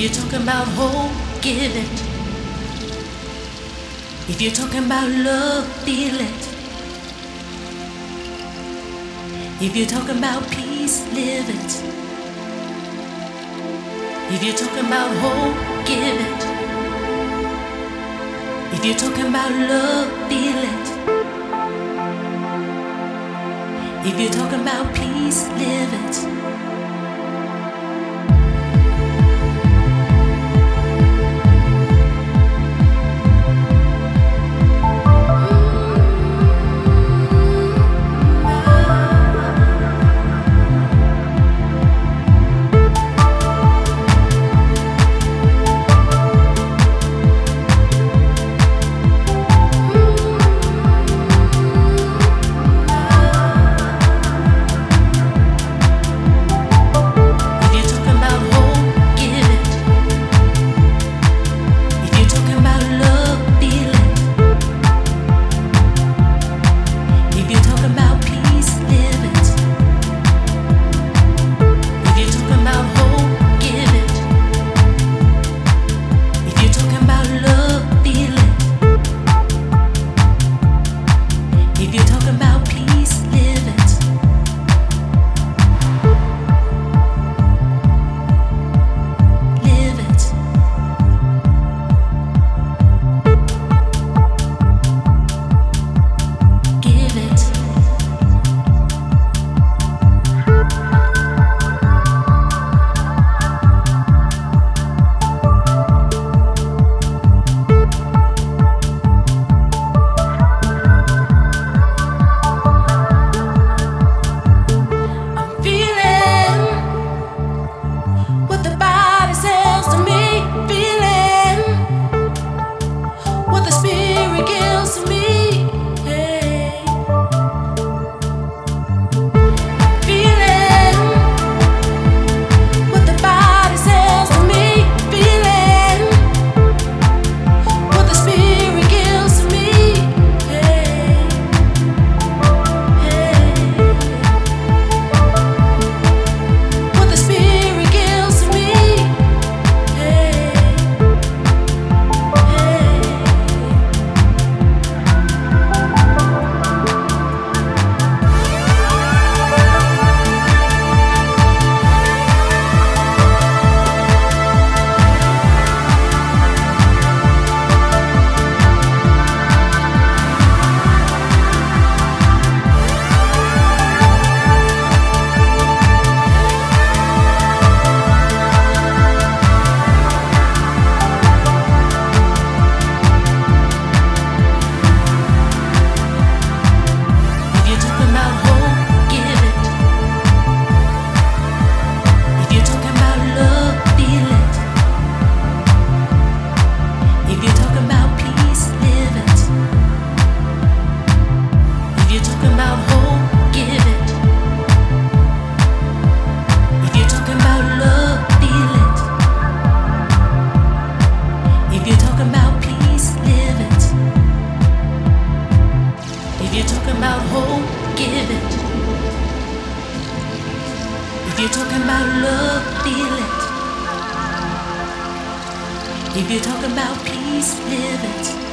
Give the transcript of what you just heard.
you're talking about hope, give it. If you're talking about love, feel it. If you're talking about peace, live it. If you're talking about hope, give it. If you're talking about love, feel it. If you're talking about peace, live it. You're talking about love, feel it. If you're talking about peace, live it.